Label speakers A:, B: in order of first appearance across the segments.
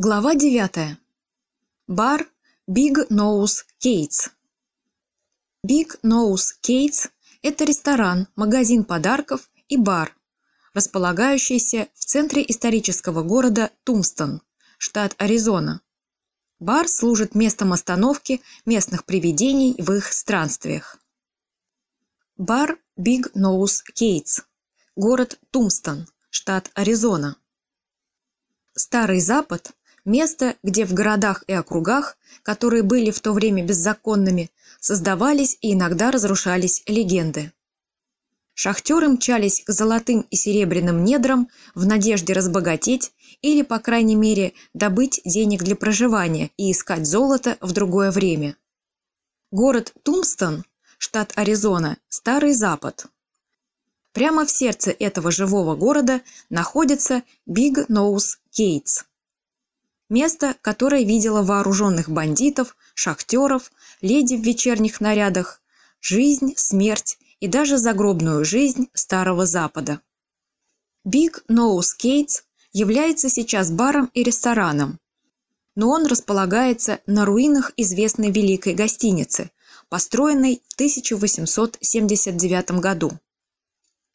A: Глава 9. Бар Big Nose Кейтс. Big Nose Кейтс – это ресторан, магазин подарков и бар, располагающийся в центре исторического города Тумстон, штат Аризона. Бар служит местом остановки местных привидений в их странствиях. Бар Big Nose Кейтс, город Тумстон, штат Аризона. Старый Запад Место, где в городах и округах, которые были в то время беззаконными, создавались и иногда разрушались легенды. Шахтеры мчались к золотым и серебряным недрам в надежде разбогатеть или, по крайней мере, добыть денег для проживания и искать золото в другое время. Город Тумстон, штат Аризона, Старый Запад. Прямо в сердце этого живого города находится Big Nose Gates Место, которое видело вооруженных бандитов, шахтеров, леди в вечерних нарядах, жизнь, смерть и даже загробную жизнь Старого Запада. Big Nose Gates является сейчас баром и рестораном, но он располагается на руинах известной великой гостиницы, построенной в 1879 году.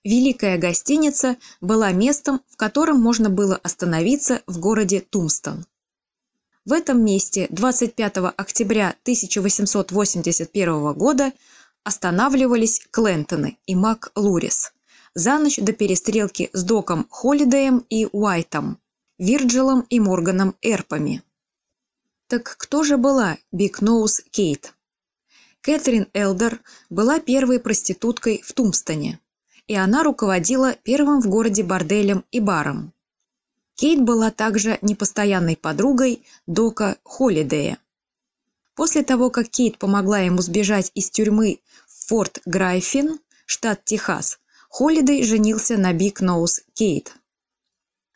A: Великая гостиница была местом, в котором можно было остановиться в городе Тумстон. В этом месте 25 октября 1881 года останавливались Клентоны и Мак Лурис за ночь до перестрелки с Доком Холидеем и Уайтом, Вирджилом и Морганом Эрпами. Так кто же была Биг Ноус Кейт? Кэтрин Элдер была первой проституткой в Тумстоне, и она руководила первым в городе борделем и баром. Кейт была также непостоянной подругой Дока Холидея. После того, как Кейт помогла ему сбежать из тюрьмы в Форт Грайфин, штат Техас, Холидей женился на Биг Ноус Кейт.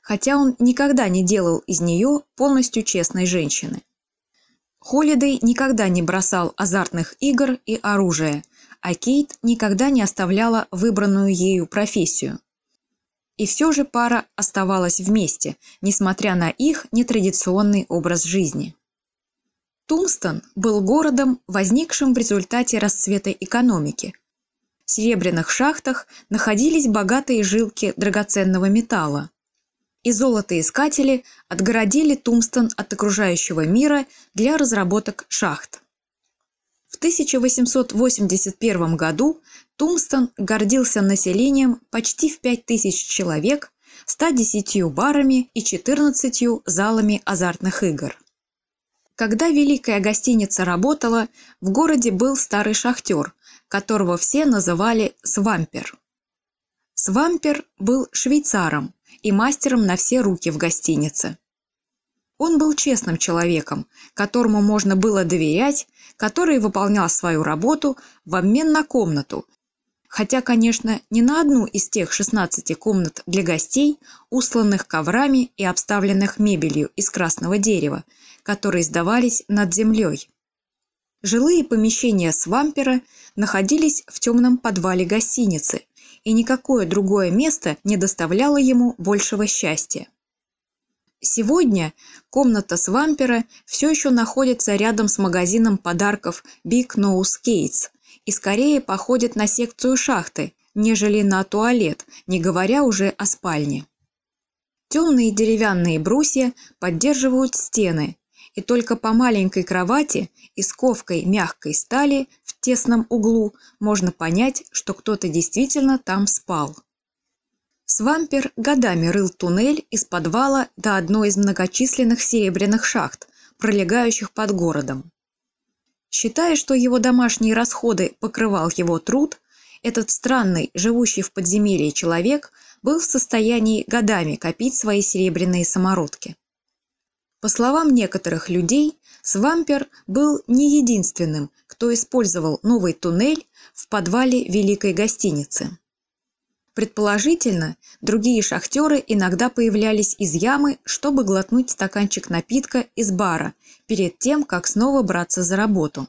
A: Хотя он никогда не делал из нее полностью честной женщины. Холидей никогда не бросал азартных игр и оружия, а Кейт никогда не оставляла выбранную ею профессию. И все же пара оставалась вместе, несмотря на их нетрадиционный образ жизни. Тумстон был городом, возникшим в результате расцвета экономики. В серебряных шахтах находились богатые жилки драгоценного металла. И золотоискатели отгородили Тумстон от окружающего мира для разработок шахт. В 1881 году Тумстон гордился населением почти в 5000 человек, 110 барами и 14 залами азартных игр. Когда Великая гостиница работала, в городе был старый шахтер, которого все называли Свампер. Свампер был швейцаром и мастером на все руки в гостинице. Он был честным человеком, которому можно было доверять, который выполнял свою работу в обмен на комнату, хотя, конечно, не на одну из тех 16 комнат для гостей, усланных коврами и обставленных мебелью из красного дерева, которые сдавались над землей. Жилые помещения Свампера находились в темном подвале гостиницы, и никакое другое место не доставляло ему большего счастья. Сегодня комната Свампера все еще находится рядом с магазином подарков Big Nose Gates, и скорее походит на секцию шахты, нежели на туалет, не говоря уже о спальне. Темные деревянные брусья поддерживают стены, и только по маленькой кровати и с ковкой мягкой стали в тесном углу можно понять, что кто-то действительно там спал. Свампер годами рыл туннель из подвала до одной из многочисленных серебряных шахт, пролегающих под городом. Считая, что его домашние расходы покрывал его труд, этот странный, живущий в подземелье человек был в состоянии годами копить свои серебряные самородки. По словам некоторых людей, Свампер был не единственным, кто использовал новый туннель в подвале Великой гостиницы. Предположительно, другие шахтеры иногда появлялись из ямы, чтобы глотнуть стаканчик напитка из бара перед тем, как снова браться за работу.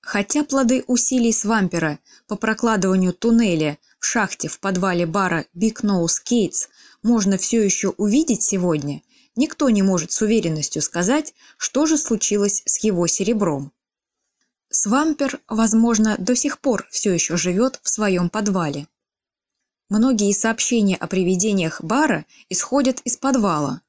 A: Хотя плоды усилий Свампера по прокладыванию туннеля в шахте в подвале бара Big Nose Gates можно все еще увидеть сегодня, никто не может с уверенностью сказать, что же случилось с его серебром. Свампер, возможно, до сих пор все еще живет в своем подвале. Многие сообщения о привидениях бара исходят из подвала.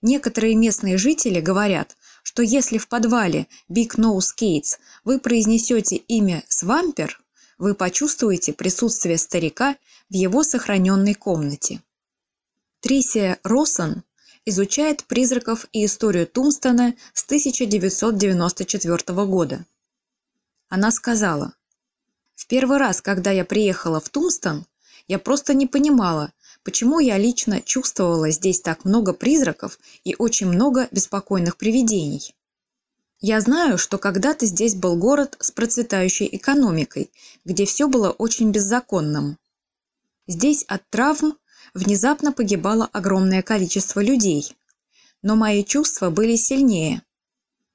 A: Некоторые местные жители говорят, что если в подвале Big Nose Gates вы произнесете имя Свампер, вы почувствуете присутствие старика в его сохраненной комнате. Трисия Россон изучает призраков и историю Тумстона с 1994 года. Она сказала, «В первый раз, когда я приехала в Тумстон, я просто не понимала, почему я лично чувствовала здесь так много призраков и очень много беспокойных привидений. Я знаю, что когда-то здесь был город с процветающей экономикой, где все было очень беззаконным. Здесь от травм внезапно погибало огромное количество людей. Но мои чувства были сильнее.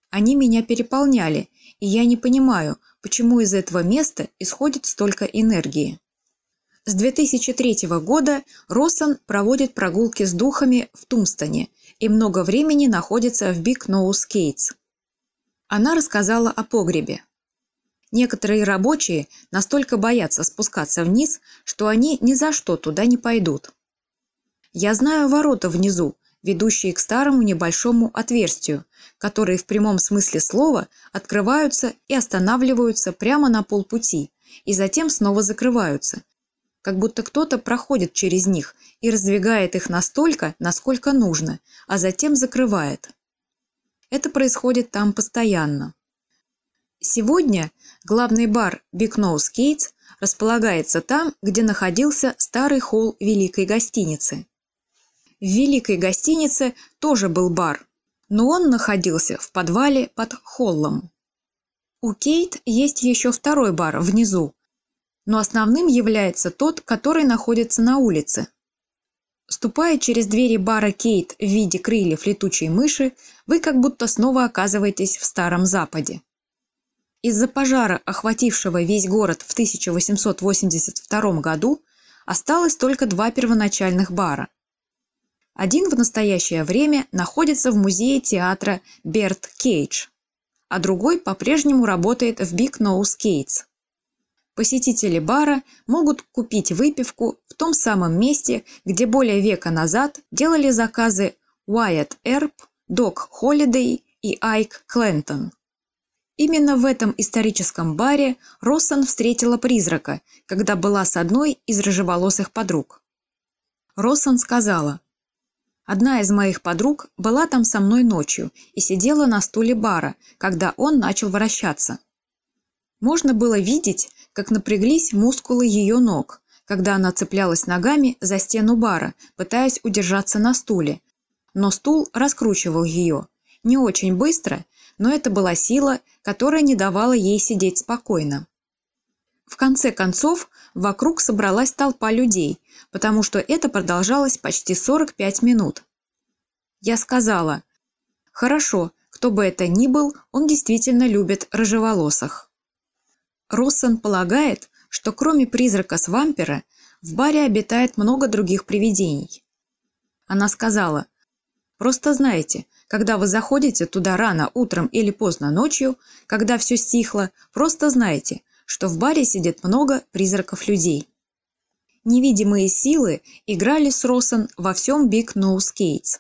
A: Они меня переполняли, и я не понимаю, почему из этого места исходит столько энергии. С 2003 года Россон проводит прогулки с духами в Тумстоне и много времени находится в Биг Ноус Кейтс. Она рассказала о погребе. Некоторые рабочие настолько боятся спускаться вниз, что они ни за что туда не пойдут. Я знаю ворота внизу, ведущие к старому небольшому отверстию, которые в прямом смысле слова открываются и останавливаются прямо на полпути, и затем снова закрываются, как будто кто-то проходит через них и раздвигает их настолько, насколько нужно, а затем закрывает. Это происходит там постоянно. Сегодня главный бар Big Nose Gates располагается там, где находился старый холл Великой гостиницы. В Великой гостинице тоже был бар, но он находился в подвале под холлом. У Кейт есть еще второй бар внизу, но основным является тот, который находится на улице. Ступая через двери бара Кейт в виде крыльев летучей мыши, вы как будто снова оказываетесь в Старом Западе. Из-за пожара, охватившего весь город в 1882 году, осталось только два первоначальных бара. Один в настоящее время находится в музее театра Берт Кейдж, а другой по-прежнему работает в Big Nose Gates. Посетители бара могут купить выпивку в том самом месте, где более века назад делали заказы Уайт Эрп, Док Холидей и Айк Клентон. Именно в этом историческом баре Россон встретила призрака, когда была с одной из рыжеволосых подруг. Россон сказала, «Одна из моих подруг была там со мной ночью и сидела на стуле бара, когда он начал вращаться. Можно было видеть, как напряглись мускулы ее ног, когда она цеплялась ногами за стену бара, пытаясь удержаться на стуле. Но стул раскручивал ее. Не очень быстро, но это была сила, которая не давала ей сидеть спокойно. В конце концов, вокруг собралась толпа людей, потому что это продолжалось почти 45 минут. Я сказала, «Хорошо, кто бы это ни был, он действительно любит рыжеволосых». Россон полагает, что кроме призрака Свампера в баре обитает много других привидений. Она сказала, «Просто знайте, когда вы заходите туда рано утром или поздно ночью, когда все стихло, просто знайте, что в баре сидит много призраков людей». Невидимые силы играли с Россон во всем Gates.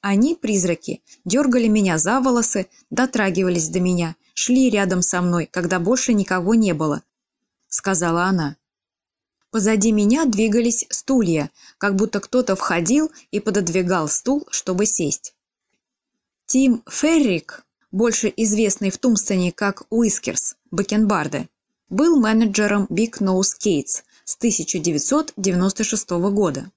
A: Они, призраки, дергали меня за волосы, дотрагивались до меня шли рядом со мной, когда больше никого не было», — сказала она. Позади меня двигались стулья, как будто кто-то входил и пододвигал стул, чтобы сесть. Тим Феррик, больше известный в Тумстоне как Уискерс, Бакенбарде, был менеджером Big Nose Gates с 1996 года.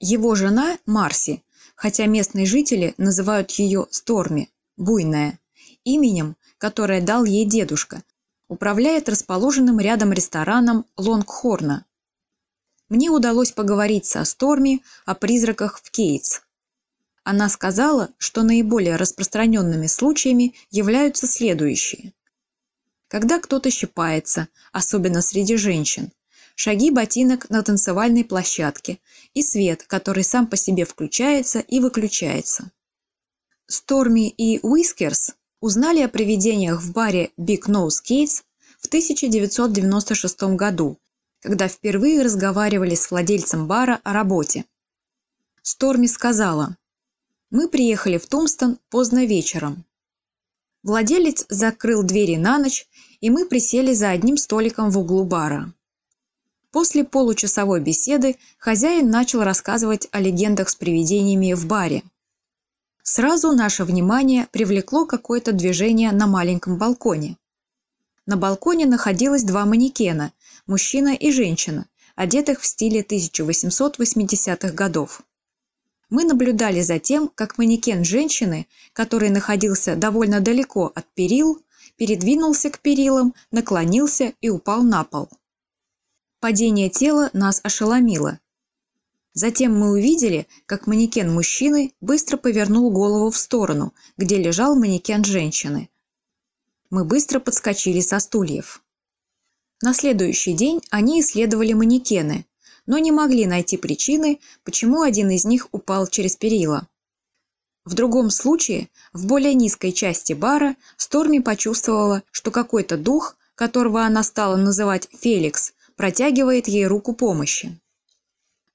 A: Его жена Марси, хотя местные жители называют ее Сторми, буйная, именем, которое дал ей дедушка, управляет расположенным рядом рестораном Лонгхорна. Мне удалось поговорить со Сторми о призраках в Кейтс. Она сказала, что наиболее распространенными случаями являются следующие. Когда кто-то щипается, особенно среди женщин, шаги ботинок на танцевальной площадке и свет, который сам по себе включается и выключается. Сторми и Уискерс узнали о привидениях в баре Big Nose Gates в 1996 году, когда впервые разговаривали с владельцем бара о работе. Сторми сказала, «Мы приехали в Тумстон поздно вечером. Владелец закрыл двери на ночь, и мы присели за одним столиком в углу бара. После получасовой беседы хозяин начал рассказывать о легендах с привидениями в баре. Сразу наше внимание привлекло какое-то движение на маленьком балконе. На балконе находилось два манекена – мужчина и женщина, одетых в стиле 1880-х годов. Мы наблюдали за тем, как манекен женщины, который находился довольно далеко от перил, передвинулся к перилам, наклонился и упал на пол. Падение тела нас ошеломило. Затем мы увидели, как манекен мужчины быстро повернул голову в сторону, где лежал манекен женщины. Мы быстро подскочили со стульев. На следующий день они исследовали манекены, но не могли найти причины, почему один из них упал через перила. В другом случае, в более низкой части бара, Сторми почувствовала, что какой-то дух, которого она стала называть Феликс, протягивает ей руку помощи.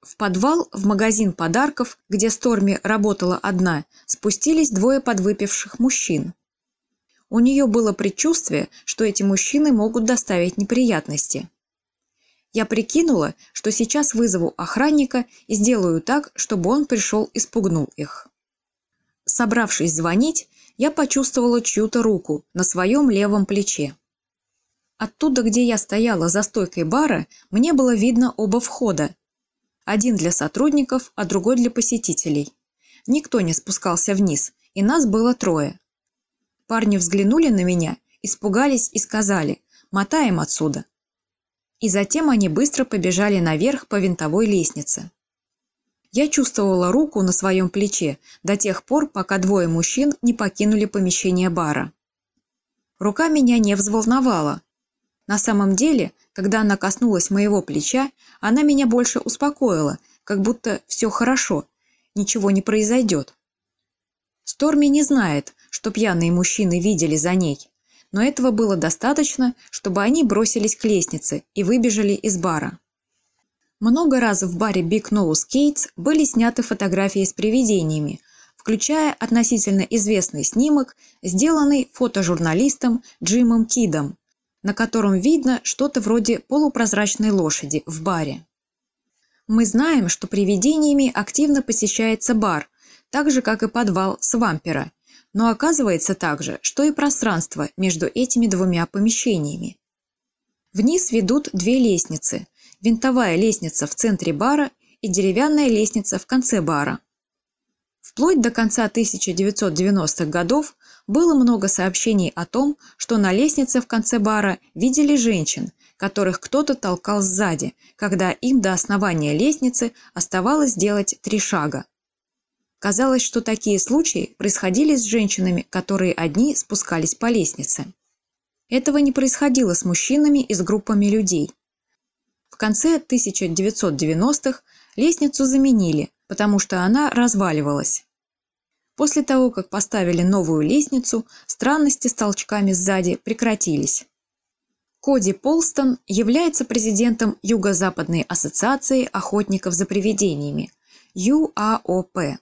A: В подвал, в магазин подарков, где Сторми работала одна, спустились двое подвыпивших мужчин. У нее было предчувствие, что эти мужчины могут доставить неприятности. Я прикинула, что сейчас вызову охранника и сделаю так, чтобы он пришел и спугнул их. Собравшись звонить, я почувствовала чью-то руку на своем левом плече. Оттуда, где я стояла за стойкой бара, мне было видно оба входа. Один для сотрудников, а другой для посетителей. Никто не спускался вниз, и нас было трое. Парни взглянули на меня, испугались и сказали «мотаем отсюда» и затем они быстро побежали наверх по винтовой лестнице. Я чувствовала руку на своем плече до тех пор, пока двое мужчин не покинули помещение бара. Рука меня не взволновала. На самом деле, когда она коснулась моего плеча, она меня больше успокоила, как будто все хорошо, ничего не произойдет. Сторми не знает, что пьяные мужчины видели за ней но этого было достаточно, чтобы они бросились к лестнице и выбежали из бара. Много раз в баре Big Nose Gates были сняты фотографии с привидениями, включая относительно известный снимок, сделанный фотожурналистом Джимом Кидом, на котором видно что-то вроде полупрозрачной лошади в баре. Мы знаем, что привидениями активно посещается бар, так же, как и подвал Свампера, но оказывается также, что и пространство между этими двумя помещениями. Вниз ведут две лестницы – винтовая лестница в центре бара и деревянная лестница в конце бара. Вплоть до конца 1990-х годов было много сообщений о том, что на лестнице в конце бара видели женщин, которых кто-то толкал сзади, когда им до основания лестницы оставалось сделать три шага. Казалось, что такие случаи происходили с женщинами, которые одни спускались по лестнице. Этого не происходило с мужчинами и с группами людей. В конце 1990-х лестницу заменили, потому что она разваливалась. После того, как поставили новую лестницу, странности с толчками сзади прекратились. Коди Полстон является президентом Юго-Западной ассоциации охотников за привидениями – ЮАОП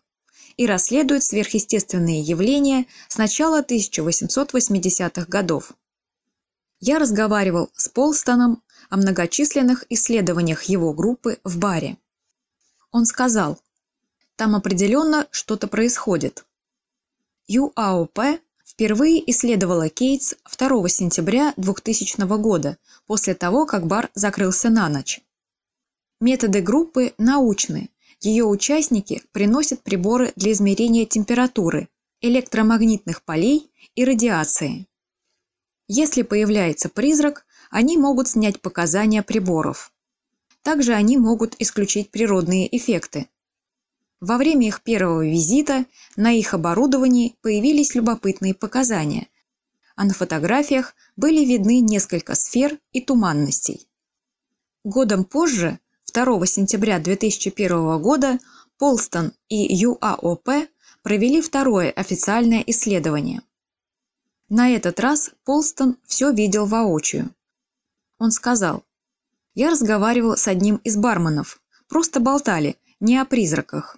A: и расследует сверхъестественные явления с начала 1880-х годов. Я разговаривал с Полстоном о многочисленных исследованиях его группы в баре. Он сказал, там определенно что-то происходит. ЮАОП впервые исследовала Кейтс 2 сентября 2000 года, после того, как бар закрылся на ночь. Методы группы научны, ее участники приносят приборы для измерения температуры, электромагнитных полей и радиации. Если появляется призрак, они могут снять показания приборов. Также они могут исключить природные эффекты. Во время их первого визита на их оборудовании появились любопытные показания, а на фотографиях были видны несколько сфер и туманностей. Годом позже, 2 сентября 2001 года, Полстон и ЮАОП провели второе официальное исследование. На этот раз Полстон все видел воочию. Он сказал, «Я разговаривал с одним из барменов, просто болтали, не о призраках.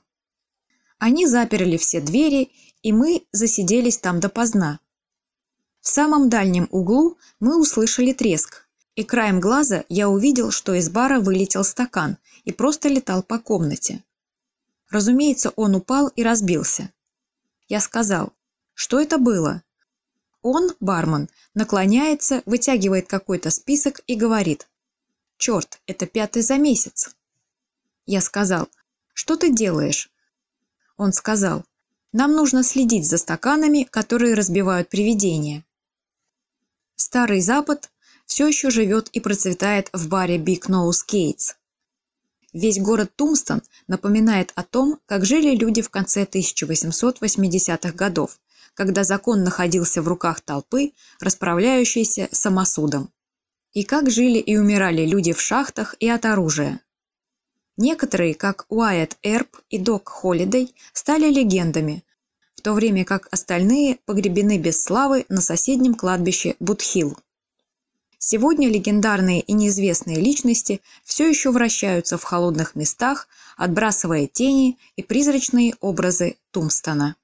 A: Они заперли все двери, и мы засиделись там допоздна. В самом дальнем углу мы услышали треск, и краем глаза я увидел, что из бара вылетел стакан и просто летал по комнате. Разумеется, он упал и разбился. Я сказал, что это было? Он, бармен, наклоняется, вытягивает какой-то список и говорит, «Черт, это пятый за месяц». Я сказал, «Что ты делаешь?» Он сказал, «Нам нужно следить за стаканами, которые разбивают привидения». Старый Запад все еще живет и процветает в баре Big Nose Gates. Весь город Тумстон напоминает о том, как жили люди в конце 1880-х годов, когда закон находился в руках толпы, расправляющейся самосудом. И как жили и умирали люди в шахтах и от оружия. Некоторые, как Уайт Эрб и Док Холидей, стали легендами, в то время как остальные погребены без славы на соседнем кладбище Бутхилл. Сегодня легендарные и неизвестные личности все еще вращаются в холодных местах, отбрасывая тени и призрачные образы Тумстона.